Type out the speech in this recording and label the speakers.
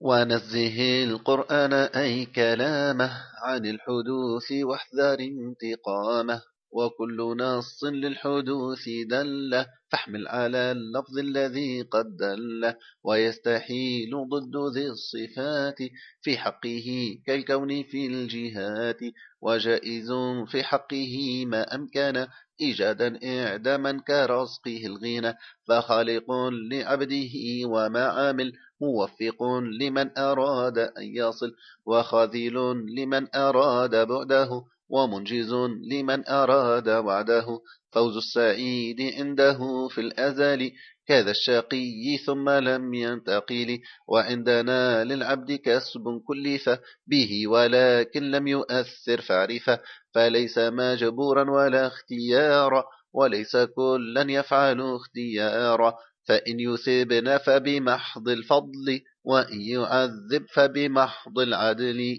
Speaker 1: ونزه القرآن أي كلامه عن الحدوث واحذر انتقامه. وكل نص للحدوث دل فاحمل على اللفظ الذي قد دل ويستحيل ضد ذي الصفات. في حقه كالكون في الجهات. وجائز في حقه ما أمكن. إيجادا إعداما كرزقه الغنى. فخالق لعبده وما عامل. موفق لمن أراد أن يصل. وخاذل لمن أراد بعده. ومنجز لمن أراد وعده. فوز السعيد عنده في الأزل. كذا الشقي ثم لم ينتقل. وعندنا للعبد كسب كلف به ولكن لم يؤثر فعرفه فليس مجبورا ولا اختيارا وليس كلا يفعل اختيارا. فإن يثبن فبمحض الفضل وإن يعذب فبمحض العدل.